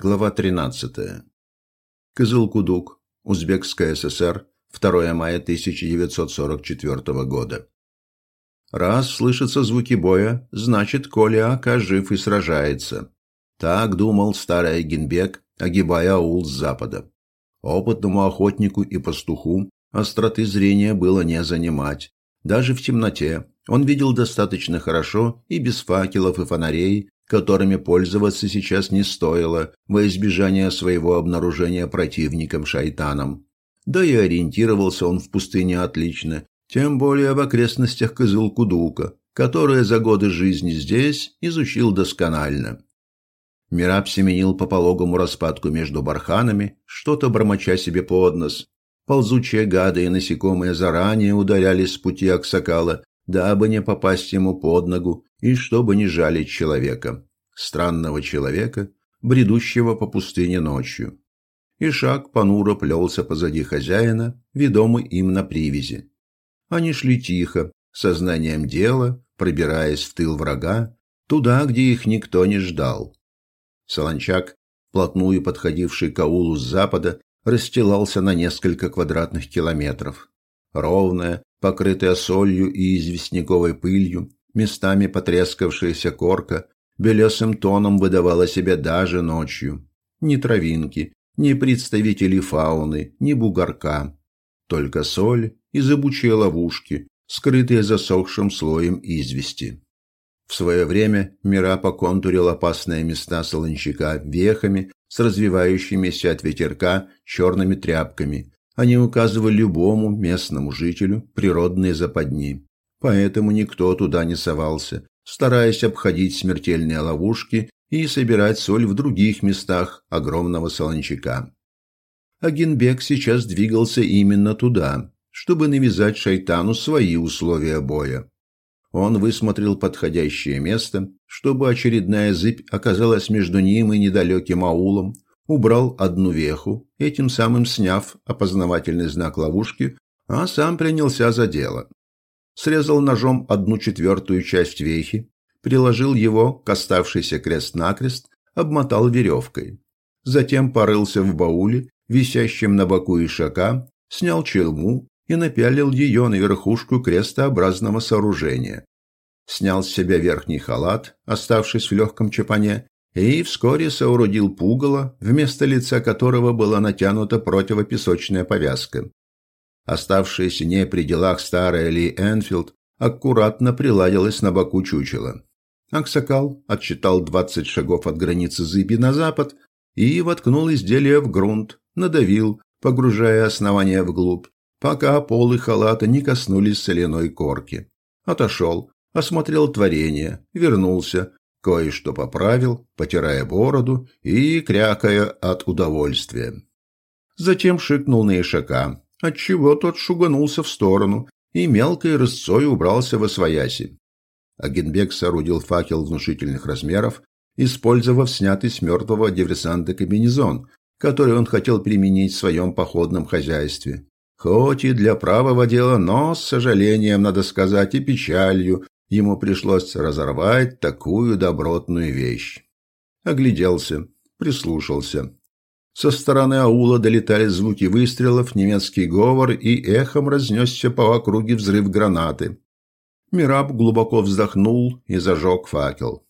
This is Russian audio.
Глава 13. Кызылкудук, Узбекская ССР, 2 мая 1944 года. Раз слышатся звуки боя, значит, Коля Ака жив и сражается. Так думал старый Агенбек, огибая аул с запада. Опытному охотнику и пастуху остроты зрения было не занимать. Даже в темноте он видел достаточно хорошо и без факелов и фонарей, которыми пользоваться сейчас не стоило во избежание своего обнаружения противником-шайтаном. Да и ориентировался он в пустыне отлично, тем более в окрестностях Кызылкудука, которое за годы жизни здесь изучил досконально. Мираб семенил по пологому распадку между барханами, что-то бормоча себе под нос. Ползучие гады и насекомые заранее удалялись с пути Аксакала, дабы не попасть ему под ногу и чтобы не жалить человека. Странного человека, бредущего по пустыне ночью. И шаг понуро плелся позади хозяина, ведомый им на привязи. Они шли тихо, сознанием дела, пробираясь в тыл врага, туда, где их никто не ждал. Солончак, плотную подходивший к аулу с запада, расстилался на несколько квадратных километров. Ровная, покрытая солью и известняковой пылью, местами потрескавшаяся корка, белесым тоном выдавала себя даже ночью. Ни травинки, ни представителей фауны, ни бугорка. Только соль и зыбучие ловушки, скрытые засохшим слоем извести. В свое время Мира поконтурил опасные места солончака вехами с развивающимися от ветерка черными тряпками. Они указывали любому местному жителю природные западни. Поэтому никто туда не совался, стараясь обходить смертельные ловушки и собирать соль в других местах огромного солончака. Агенбек сейчас двигался именно туда, чтобы навязать шайтану свои условия боя. Он высмотрел подходящее место, чтобы очередная зыбь оказалась между ним и недалеким аулом, убрал одну веху, этим самым сняв опознавательный знак ловушки, а сам принялся за дело. Срезал ножом одну четвертую часть вехи, приложил его к оставшийся крест-накрест, обмотал веревкой. Затем порылся в бауле, висящем на боку ишака, снял челму и напялил ее на верхушку крестообразного сооружения. Снял с себя верхний халат, оставшись в легком чапане, и вскоре соорудил пугало, вместо лица которого была натянута противопесочная повязка. Оставшаяся не при делах старая Ли Энфилд аккуратно приладилась на боку чучела. Аксакал отсчитал двадцать шагов от границы зыби на запад и воткнул изделие в грунт, надавил, погружая основание вглубь, пока полы халата не коснулись соляной корки. Отошел, осмотрел творение, вернулся, кое-что поправил, потирая бороду и крякая от удовольствия. Затем шикнул на ишака, отчего тот шуганулся в сторону и мелкой рысцой убрался во свояси. Агенбек соорудил факел внушительных размеров, использовав снятый с мертвого диверсанта комбинезон, который он хотел применить в своем походном хозяйстве. Хоть и для правого дела, но, с сожалением, надо сказать, и печалью, ему пришлось разорвать такую добротную вещь. Огляделся, прислушался. Со стороны аула долетали звуки выстрелов, немецкий говор и эхом разнесся по округе взрыв гранаты. Мираб глубоко вздохнул и зажег факел.